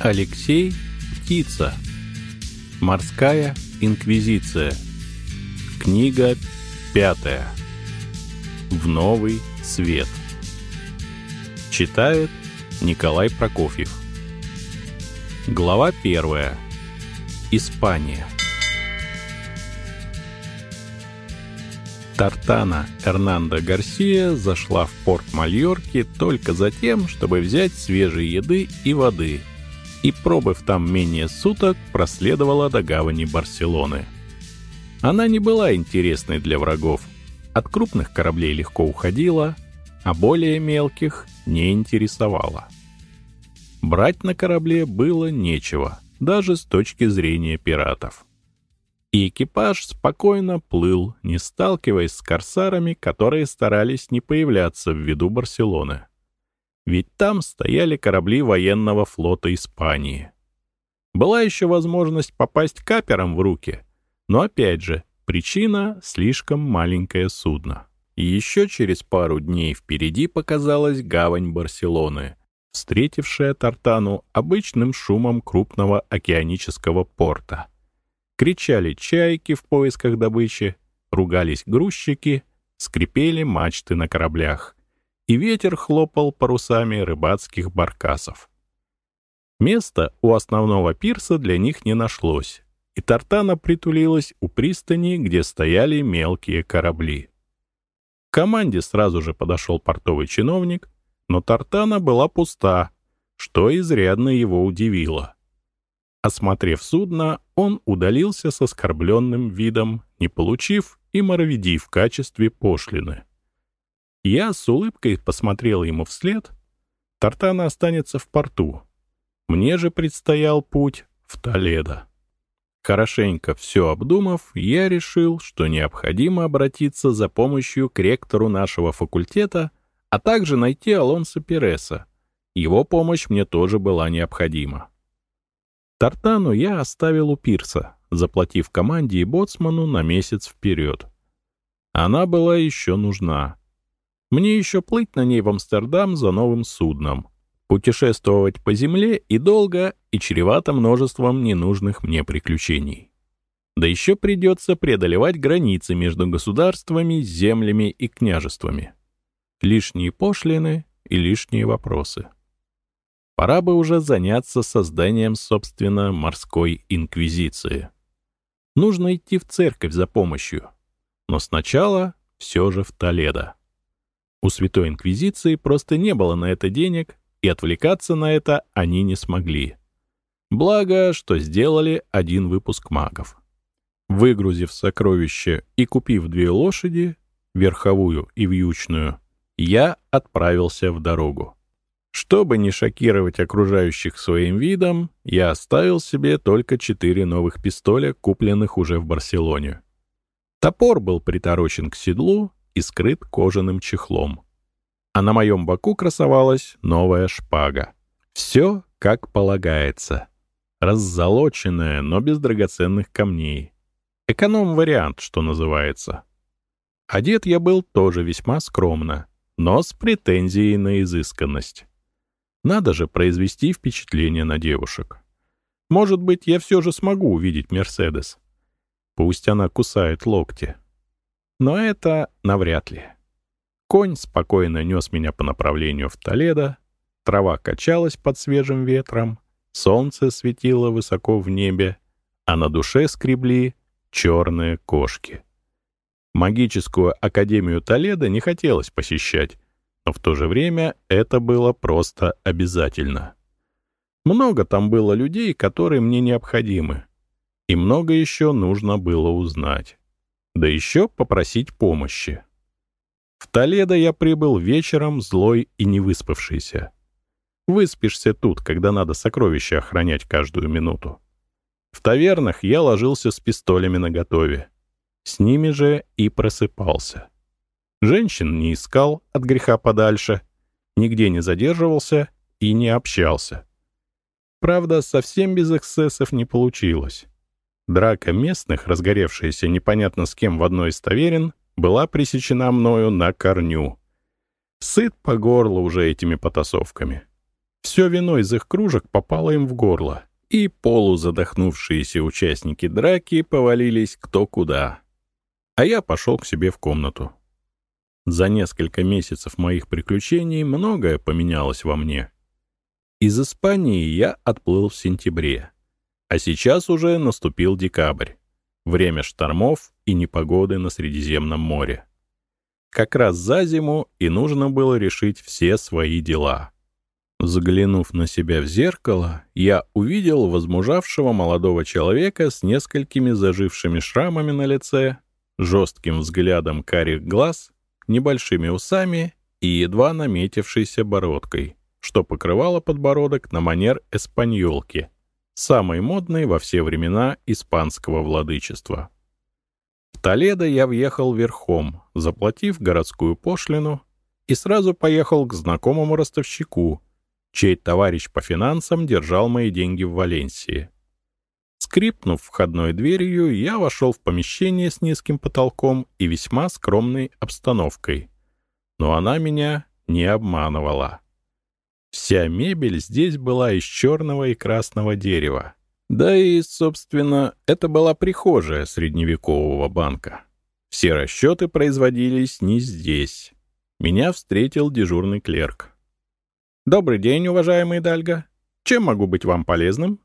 Алексей Птица. Морская инквизиция. Книга пятая. В новый свет. Читает Николай Прокофьев. Глава первая. Испания. Тартана Эрнандо Гарсия зашла в порт Мальорки только за тем, чтобы взять свежей еды и воды, и, пробыв там менее суток, проследовала до гавани Барселоны. Она не была интересной для врагов. От крупных кораблей легко уходила, а более мелких не интересовала. Брать на корабле было нечего, даже с точки зрения пиратов и экипаж спокойно плыл, не сталкиваясь с корсарами, которые старались не появляться в виду Барселоны. Ведь там стояли корабли военного флота Испании. Была еще возможность попасть каперам в руки, но опять же, причина — слишком маленькое судно. И еще через пару дней впереди показалась гавань Барселоны, встретившая Тартану обычным шумом крупного океанического порта — Кричали чайки в поисках добычи, ругались грузчики, скрипели мачты на кораблях, и ветер хлопал парусами рыбацких баркасов. Места у основного пирса для них не нашлось, и Тартана притулилась у пристани, где стояли мелкие корабли. К команде сразу же подошел портовый чиновник, но Тартана была пуста, что изрядно его удивило. Осмотрев судно, он удалился с оскорбленным видом, не получив и моровиди в качестве пошлины. Я с улыбкой посмотрел ему вслед. Тартана останется в порту. Мне же предстоял путь в Толедо. Хорошенько все обдумав, я решил, что необходимо обратиться за помощью к ректору нашего факультета, а также найти Алонсо Переса. Его помощь мне тоже была необходима. Тартану я оставил у пирса, заплатив команде и боцману на месяц вперед. Она была еще нужна. Мне еще плыть на ней в Амстердам за новым судном, путешествовать по земле и долго, и чревато множеством ненужных мне приключений. Да еще придется преодолевать границы между государствами, землями и княжествами. Лишние пошлины и лишние вопросы. Пора бы уже заняться созданием, собственно, морской инквизиции. Нужно идти в церковь за помощью. Но сначала все же в Толедо. У Святой Инквизиции просто не было на это денег, и отвлекаться на это они не смогли. Благо, что сделали один выпуск магов. Выгрузив сокровище и купив две лошади, верховую и вьючную, я отправился в дорогу. Чтобы не шокировать окружающих своим видом, я оставил себе только четыре новых пистоля, купленных уже в Барселоне. Топор был приторочен к седлу и скрыт кожаным чехлом. А на моем боку красовалась новая шпага. Все как полагается. Раззолоченная, но без драгоценных камней. Эконом-вариант, что называется. Одет я был тоже весьма скромно, но с претензией на изысканность. Надо же произвести впечатление на девушек. Может быть, я все же смогу увидеть Мерседес. Пусть она кусает локти. Но это навряд ли. Конь спокойно нес меня по направлению в Толедо, трава качалась под свежим ветром, солнце светило высоко в небе, а на душе скребли черные кошки. Магическую академию Толедо не хотелось посещать, но в то же время это было просто обязательно. Много там было людей, которые мне необходимы, и много еще нужно было узнать. Да еще попросить помощи. В Толедо я прибыл вечером злой и невыспавшийся. Выспишься тут, когда надо сокровища охранять каждую минуту. В тавернах я ложился с пистолями наготове. С ними же и просыпался. Женщин не искал от греха подальше, нигде не задерживался и не общался. Правда, совсем без эксцессов не получилось. Драка местных, разгоревшаяся непонятно с кем в одной из таверен, была пресечена мною на корню. Сыт по горло уже этими потасовками. Все вино из их кружек попало им в горло, и полузадохнувшиеся участники драки повалились кто куда. А я пошел к себе в комнату. За несколько месяцев моих приключений многое поменялось во мне. Из Испании я отплыл в сентябре, а сейчас уже наступил декабрь, время штормов и непогоды на Средиземном море. Как раз за зиму и нужно было решить все свои дела. Взглянув на себя в зеркало, я увидел возмужавшего молодого человека с несколькими зажившими шрамами на лице, жестким взглядом карих глаз, небольшими усами и едва наметившейся бородкой, что покрывало подбородок на манер эспаньолки, самой модной во все времена испанского владычества. В Толедо я въехал верхом, заплатив городскую пошлину, и сразу поехал к знакомому ростовщику — чей товарищ по финансам держал мои деньги в Валенсии. Скрипнув входной дверью, я вошел в помещение с низким потолком и весьма скромной обстановкой. Но она меня не обманывала. Вся мебель здесь была из черного и красного дерева. Да и, собственно, это была прихожая средневекового банка. Все расчеты производились не здесь. Меня встретил дежурный клерк. «Добрый день, уважаемый Дальга. Чем могу быть вам полезным?»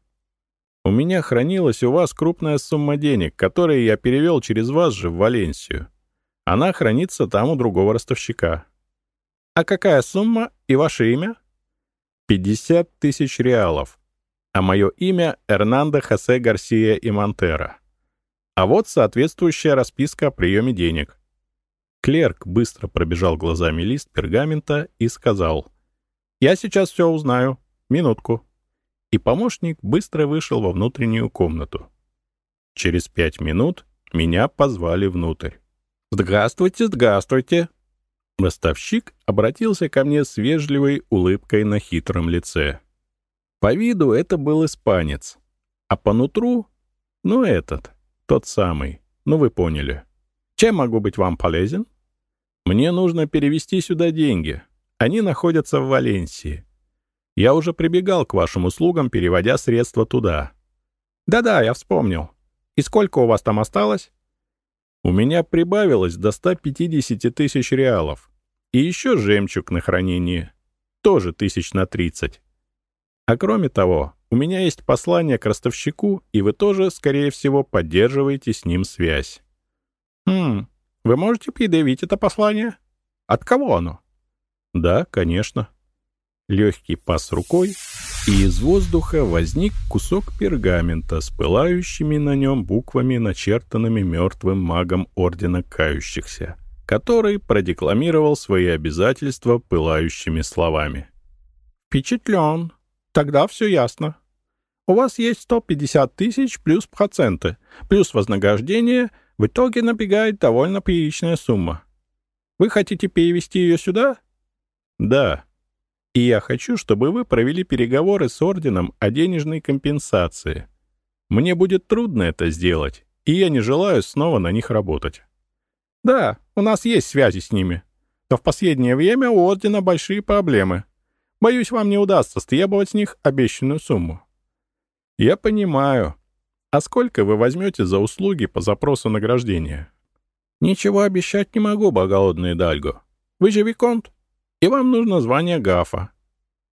«У меня хранилась у вас крупная сумма денег, которые я перевел через вас же в Валенсию. Она хранится там у другого ростовщика». «А какая сумма и ваше имя?» «Пятьдесят тысяч реалов. А мое имя — Эрнандо Хосе Гарсия и Монтера. А вот соответствующая расписка о приеме денег». Клерк быстро пробежал глазами лист пергамента и сказал — я сейчас все узнаю. Минутку». И помощник быстро вышел во внутреннюю комнату. Через пять минут меня позвали внутрь. «Здравствуйте, здравствуйте!» Ростовщик обратился ко мне с вежливой улыбкой на хитром лице. По виду это был испанец, а по нутру — ну этот, тот самый, ну вы поняли. Чем могу быть вам полезен? Мне нужно перевести сюда деньги, они находятся в Валенсии. Я уже прибегал к вашим услугам, переводя средства туда. Да-да, я вспомнил. И сколько у вас там осталось? У меня прибавилось до 150 тысяч реалов. И еще жемчуг на хранении. Тоже тысяч на 30. А кроме того, у меня есть послание к ростовщику, и вы тоже, скорее всего, поддерживаете с ним связь. Хм, вы можете предъявить это послание? От кого оно? Да, конечно. Легкий пас рукой, и из воздуха возник кусок пергамента с пылающими на нем буквами, начертанными мертвым магом Ордена Кающихся, который продекламировал свои обязательства пылающими словами. «Впечатлен. Тогда все ясно. У вас есть 150 тысяч плюс проценты, плюс вознаграждение, в итоге набегает довольно приличная сумма. Вы хотите перевести ее сюда?» Да. И я хочу, чтобы вы провели переговоры с орденом о денежной компенсации. Мне будет трудно это сделать, и я не желаю снова на них работать. Да, у нас есть связи с ними. Но в последнее время у ордена большие проблемы. Боюсь, вам не удастся стребовать с них обещанную сумму. Я понимаю. А сколько вы возьмете за услуги по запросу награждения? Ничего обещать не могу, богоодный Дальго. Вы же Виконт? И вам нужно звание Гафа.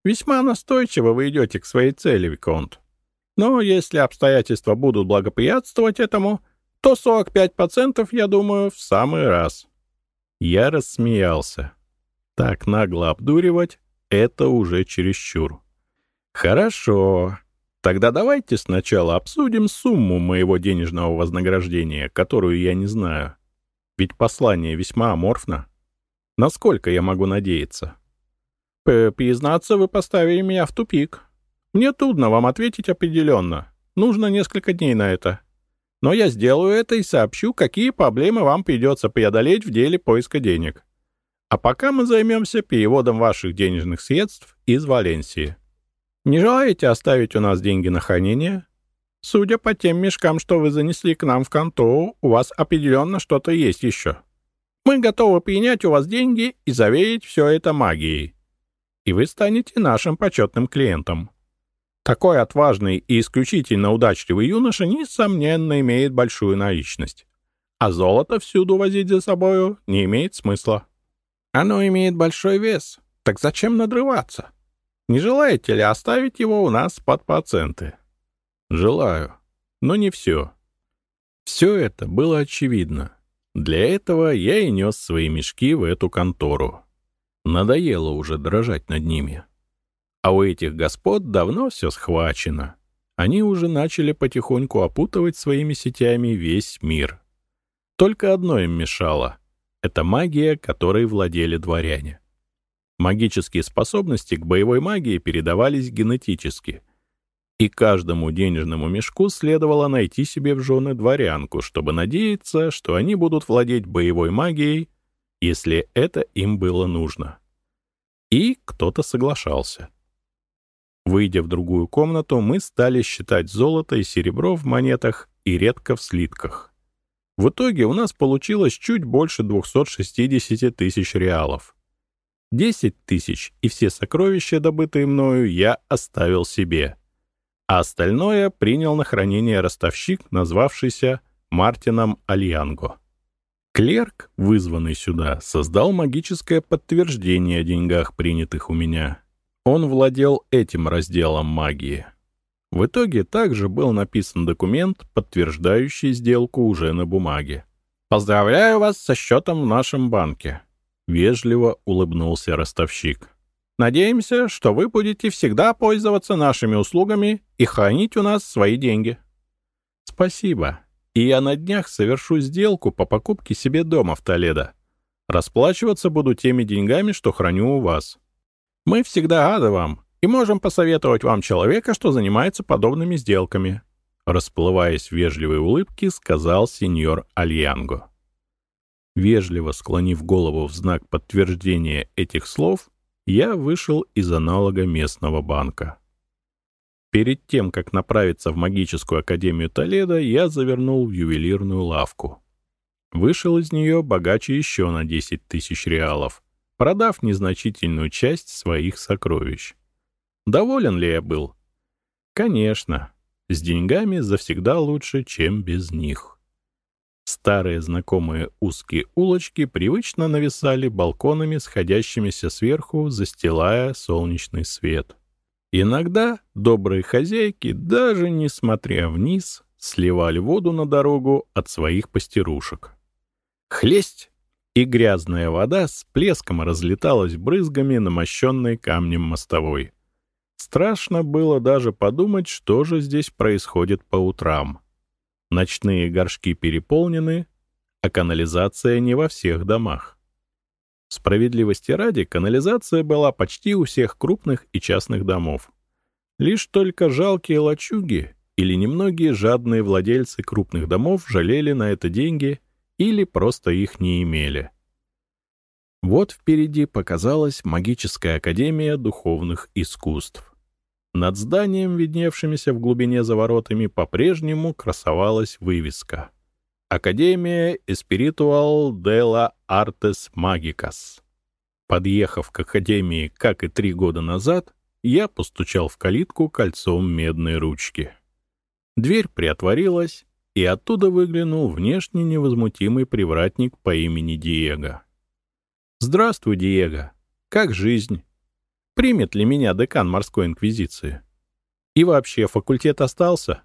Весьма настойчиво вы идете к своей цели, Виконт. Но если обстоятельства будут благоприятствовать этому, то 45%, я думаю, в самый раз. Я рассмеялся. Так нагло обдуривать — это уже чересчур. Хорошо. Тогда давайте сначала обсудим сумму моего денежного вознаграждения, которую я не знаю. Ведь послание весьма аморфно. Насколько я могу надеяться? Признаться, вы поставили меня в тупик. Мне трудно вам ответить определенно. Нужно несколько дней на это. Но я сделаю это и сообщу, какие проблемы вам придется преодолеть в деле поиска денег. А пока мы займемся переводом ваших денежных средств из Валенсии. Не желаете оставить у нас деньги на хранение? Судя по тем мешкам, что вы занесли к нам в контору, у вас определенно что-то есть еще. Мы готовы принять у вас деньги и заверить все это магией. и вы станете нашим почетным клиентом. Такой отважный и исключительно удачливый юноша, несомненно, имеет большую наличность. А золото всюду возить за собою не имеет смысла. Оно имеет большой вес, так зачем надрываться? Не желаете ли оставить его у нас под пациенты? Желаю, но не все. Все это было очевидно. Для этого я и нес свои мешки в эту контору. Надоело уже дрожать над ними. А у этих господ давно все схвачено. Они уже начали потихоньку опутывать своими сетями весь мир. Только одно им мешало — это магия, которой владели дворяне. Магические способности к боевой магии передавались генетически. И каждому денежному мешку следовало найти себе в жены дворянку, чтобы надеяться, что они будут владеть боевой магией, если это им было нужно. И кто-то соглашался. Выйдя в другую комнату, мы стали считать золото и серебро в монетах и редко в слитках. В итоге у нас получилось чуть больше 260 тысяч реалов. 10 тысяч и все сокровища, добытые мною, я оставил себе. А остальное принял на хранение ростовщик, назвавшийся Мартином Альянго. Клерк, вызванный сюда, создал магическое подтверждение о деньгах, принятых у меня. Он владел этим разделом магии. В итоге также был написан документ, подтверждающий сделку уже на бумаге. «Поздравляю вас со счетом в нашем банке», — вежливо улыбнулся ростовщик. «Надеемся, что вы будете всегда пользоваться нашими услугами и хранить у нас свои деньги». «Спасибо. И я на днях совершу сделку по покупке себе дома в Толедо. Расплачиваться буду теми деньгами, что храню у вас. Мы всегда рады вам и можем посоветовать вам человека, что занимается подобными сделками», расплываясь в вежливой улыбке, сказал сеньор Альянго. Вежливо склонив голову в знак подтверждения этих слов, я вышел из аналога местного банка. Перед тем, как направиться в магическую академию Толедо, я завернул в ювелирную лавку. Вышел из нее богаче еще на 10 тысяч реалов, продав незначительную часть своих сокровищ. Доволен ли я был? Конечно, с деньгами завсегда лучше, чем без них. Старые знакомые узкие улочки привычно нависали балконами, сходящимися сверху, застилая солнечный свет. Иногда добрые хозяйки, даже несмотря вниз, сливали воду на дорогу от своих пастерушек. Хлесть! и грязная вода с плеском разлеталась брызгами на мощенной камнем мостовой. Страшно было даже подумать, что же здесь происходит по утрам. Ночные горшки переполнены, а канализация не во всех домах. Справедливости ради, канализация была почти у всех крупных и частных домов. Лишь только жалкие лачуги или немногие жадные владельцы крупных домов жалели на это деньги или просто их не имели. Вот впереди показалась магическая академия духовных искусств. Над зданием, видневшимися в глубине за воротами, по-прежнему красовалась вывеска «Академия Espiritual de la Artes Magicas». Подъехав к академии, как и три года назад, я постучал в калитку кольцом медной ручки. Дверь приотворилась, и оттуда выглянул внешне невозмутимый привратник по имени Диего. «Здравствуй, Диего. Как жизнь? Примет ли меня декан морской инквизиции? И вообще, факультет остался?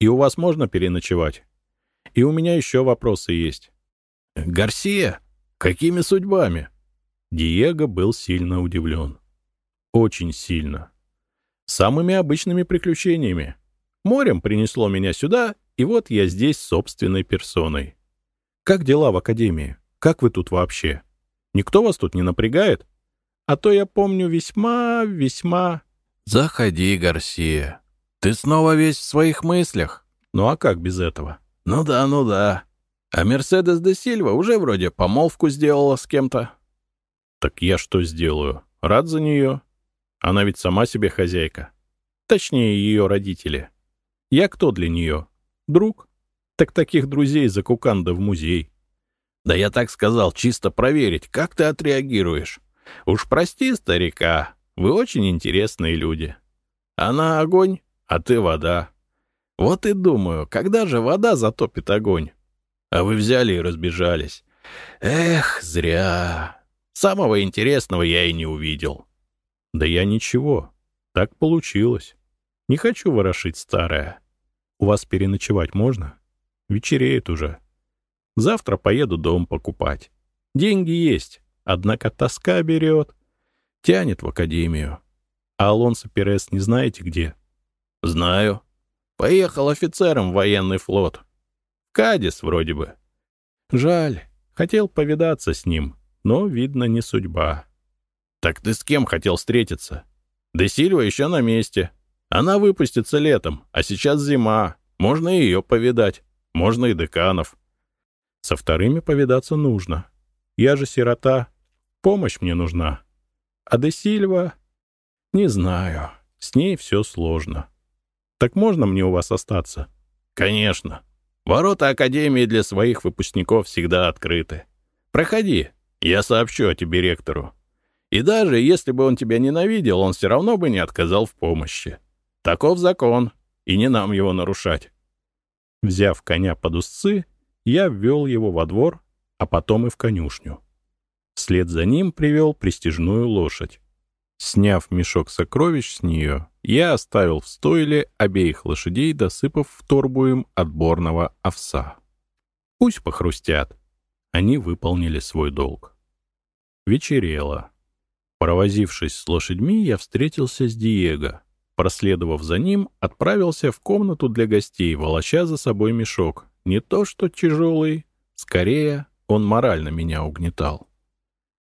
И у вас можно переночевать? И у меня еще вопросы есть». «Гарсия? Какими судьбами?» Диего был сильно удивлен. Очень сильно. Самыми обычными приключениями. Морем принесло меня сюда, и вот я здесь собственной персоной. Как дела в академии? Как вы тут вообще? Никто вас тут не напрягает? А то я помню весьма, весьма... Заходи, Гарсия. Ты снова весь в своих мыслях. Ну а как без этого? Ну да, ну да. А Мерседес де Сильва уже вроде помолвку сделала с кем-то. Так я что сделаю? Рад за нее. Она ведь сама себе хозяйка. Точнее, ее родители. Я кто для нее? Друг? Так таких друзей за куканда в музей. Да я так сказал, чисто проверить, как ты отреагируешь. Уж прости, старика, вы очень интересные люди. Она огонь, а ты вода. Вот и думаю, когда же вода затопит огонь? А вы взяли и разбежались. Эх, зря. Самого интересного я и не увидел. Да я ничего. Так получилось. Не хочу ворошить старое. У вас переночевать можно? Вечереет уже. Завтра поеду дом покупать. Деньги есть, однако тоска берет. Тянет в академию. А Алонсо Перес не знаете где? Знаю. Поехал офицером в военный флот. Кадис вроде бы. Жаль. Хотел повидаться с ним, но, видно, не судьба. Так ты с кем хотел встретиться? Да Сильва еще на месте. Она выпустится летом, а сейчас зима. Можно ее повидать. Можно и деканов. Со вторыми повидаться нужно. Я же сирота. Помощь мне нужна. А де Сильва... Не знаю. С ней все сложно. Так можно мне у вас остаться? Конечно. Ворота Академии для своих выпускников всегда открыты. Проходи, я сообщу о тебе ректору. И даже если бы он тебя ненавидел, он все равно бы не отказал в помощи. Таков закон, и не нам его нарушать. Взяв коня под узцы, я ввел его во двор, а потом и в конюшню. Вслед за ним привел престижную лошадь. Сняв мешок сокровищ с нее, я оставил в стойле обеих лошадей, досыпав в торбу им отборного овса. Пусть похрустят. Они выполнили свой долг. Вечерело. Провозившись с лошадьми, я встретился с Диего. Проследовав за ним, отправился в комнату для гостей, волоча за собой мешок, не то что тяжелый, скорее он морально меня угнетал.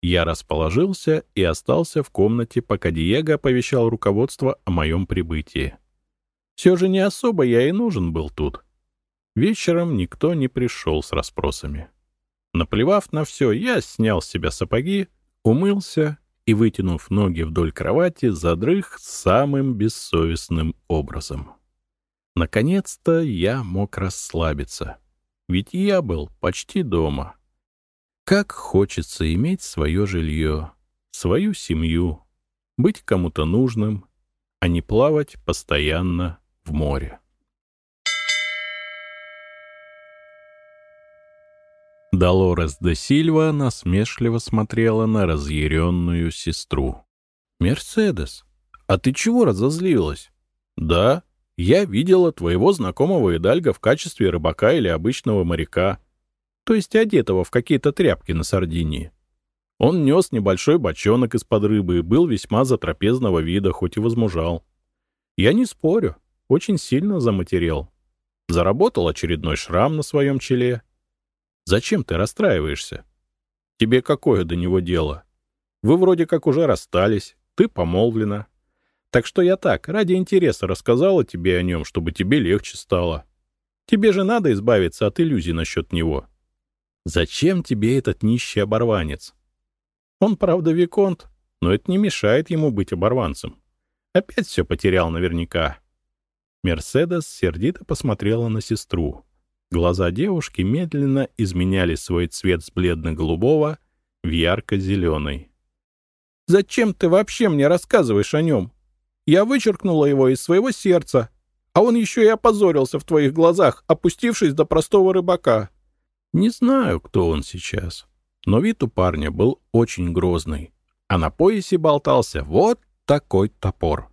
Я расположился и остался в комнате, пока Диего оповещал руководство о моем прибытии. Все же не особо я и нужен был тут. Вечером никто не пришел с расспросами. Наплевав на все, я снял с себя сапоги, умылся и, вытянув ноги вдоль кровати, задрых самым бессовестным образом. Наконец-то я мог расслабиться. Ведь я был почти дома. Как хочется иметь свое жилье, свою семью, быть кому-то нужным, а не плавать постоянно в море. Долорес де Сильва насмешливо смотрела на разъяренную сестру. «Мерседес, а ты чего разозлилась?» «Да, я видела твоего знакомого Идальга в качестве рыбака или обычного моряка, то есть одетого в какие-то тряпки на Сардинии. Он нес небольшой бочонок из-под рыбы и был весьма затрапезного вида, хоть и возмужал. Я не спорю, очень сильно заматерел. Заработал очередной шрам на своем челе. Зачем ты расстраиваешься? Тебе какое до него дело? Вы вроде как уже расстались, ты помолвлена. Так что я так, ради интереса рассказала тебе о нем, чтобы тебе легче стало. Тебе же надо избавиться от иллюзий насчет него. Зачем тебе этот нищий оборванец? Он, правда, виконт, но это не мешает ему быть оборванцем. Опять все потерял наверняка. Мерседес сердито посмотрела на сестру. Глаза девушки медленно изменяли свой цвет с бледно-голубого в ярко-зеленый. «Зачем ты вообще мне рассказываешь о нем? Я вычеркнула его из своего сердца, а он еще и опозорился в твоих глазах, опустившись до простого рыбака. Не знаю, кто он сейчас, но вид у парня был очень грозный, а на поясе болтался вот такой топор.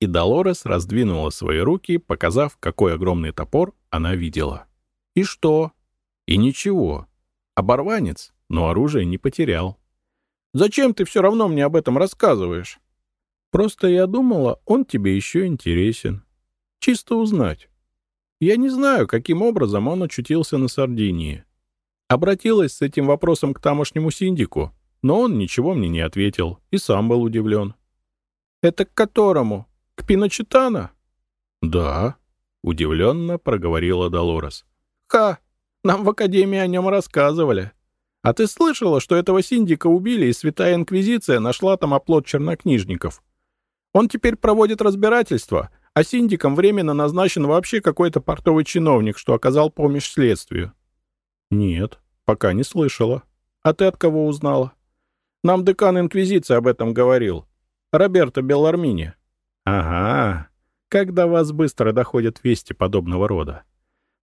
И Долорес раздвинула свои руки, показав, какой огромный топор она видела. И что? И ничего. Оборванец, но оружие не потерял. «Зачем ты все равно мне об этом рассказываешь?» Просто я думала, он тебе еще интересен. Чисто узнать. Я не знаю, каким образом он очутился на Сардинии. Обратилась с этим вопросом к тамошнему синдику, но он ничего мне не ответил и сам был удивлен. «Это к которому? К Пиночетана?» «Да», — удивленно проговорила Долорес. «Ха! Нам в Академии о нем рассказывали. А ты слышала, что этого синдика убили, и Святая Инквизиция нашла там оплот чернокнижников? Он теперь проводит разбирательство, а синдиком временно назначен вообще какой-то портовый чиновник, что оказал помощь следствию. Нет, пока не слышала. А ты от кого узнала? Нам декан Инквизиции об этом говорил. Роберто Беллармини. Ага, когда вас быстро доходят вести подобного рода.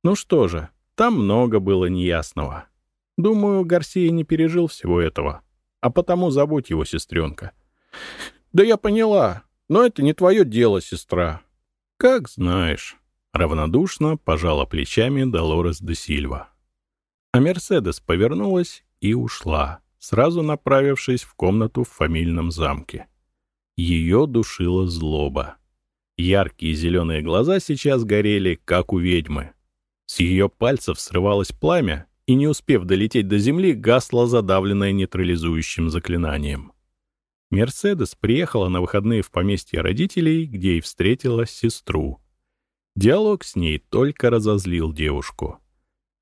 Ну что же, там много было неясного. Думаю, Гарсия не пережил всего этого. А потому забудь его, сестренка. Да я поняла, но это не твое дело, сестра. Как знаешь. Равнодушно пожала плечами Долорес де Сильва. А Мерседес повернулась и ушла, сразу направившись в комнату в фамильном замке. Ее душила злоба. Яркие зеленые глаза сейчас горели, как у ведьмы. С ее пальцев срывалось пламя, и, не успев долететь до земли, гасло, задавленное нейтрализующим заклинанием. Мерседес приехала на выходные в поместье родителей, где и встретила сестру. Диалог с ней только разозлил девушку.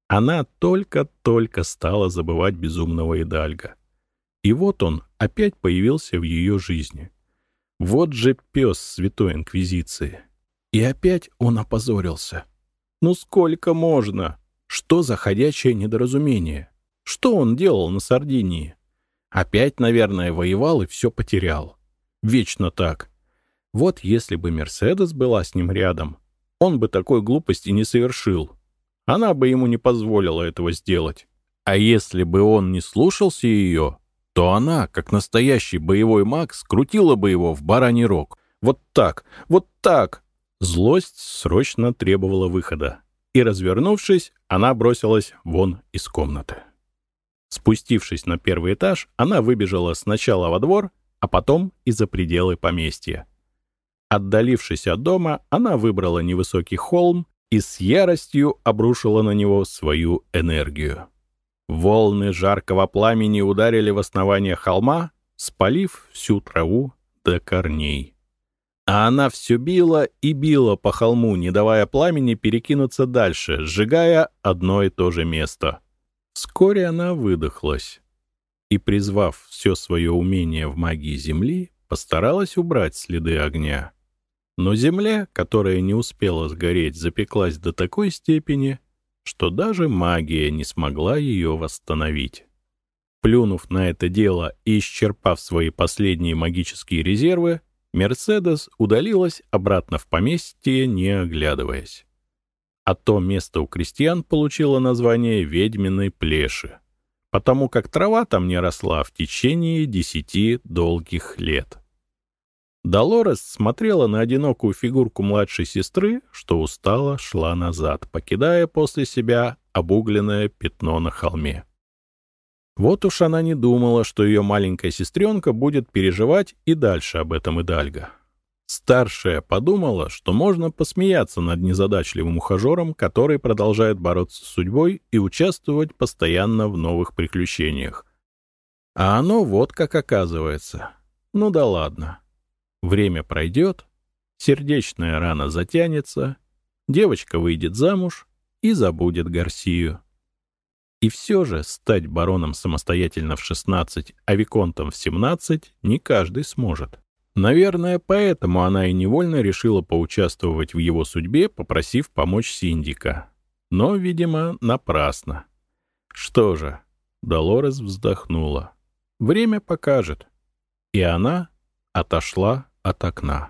Она только-только стала забывать безумного Идальга. И вот он опять появился в ее жизни. Вот же пес Святой Инквизиции. И опять он опозорился. Ну сколько можно? Что за ходячее недоразумение? Что он делал на Сардинии? Опять, наверное, воевал и все потерял. Вечно так. Вот если бы Мерседес была с ним рядом, он бы такой глупости не совершил. Она бы ему не позволила этого сделать. А если бы он не слушался ее, то она, как настоящий боевой маг, скрутила бы его в бараний рог. Вот так, вот так. Злость срочно требовала выхода. И, развернувшись, она бросилась вон из комнаты. Спустившись на первый этаж, она выбежала сначала во двор, а потом и за пределы поместья. Отдалившись от дома, она выбрала невысокий холм и с яростью обрушила на него свою энергию. Волны жаркого пламени ударили в основание холма, спалив всю траву до корней. А она все била и била по холму, не давая пламени перекинуться дальше, сжигая одно и то же место. Вскоре она выдохлась и, призвав все свое умение в магии Земли, постаралась убрать следы огня. Но земля, которая не успела сгореть, запеклась до такой степени, что даже магия не смогла ее восстановить. Плюнув на это дело и исчерпав свои последние магические резервы, Мерседес удалилась обратно в поместье, не оглядываясь. А то место у крестьян получило название «Ведьминой плеши», потому как трава там не росла в течение десяти долгих лет. Долорес смотрела на одинокую фигурку младшей сестры, что устало шла назад, покидая после себя обугленное пятно на холме. Вот уж она не думала, что ее маленькая сестренка будет переживать и дальше об этом Идальго. Старшая подумала, что можно посмеяться над незадачливым ухажером, который продолжает бороться с судьбой и участвовать постоянно в новых приключениях. А оно вот как оказывается. Ну да ладно. Время пройдет, сердечная рана затянется, девочка выйдет замуж и забудет Гарсию. И все же стать бароном самостоятельно в 16, а виконтом в 17 не каждый сможет. Наверное, поэтому она и невольно решила поучаствовать в его судьбе, попросив помочь Синдика. Но, видимо, напрасно. Что же, Долорес вздохнула. Время покажет. И она отошла от окна.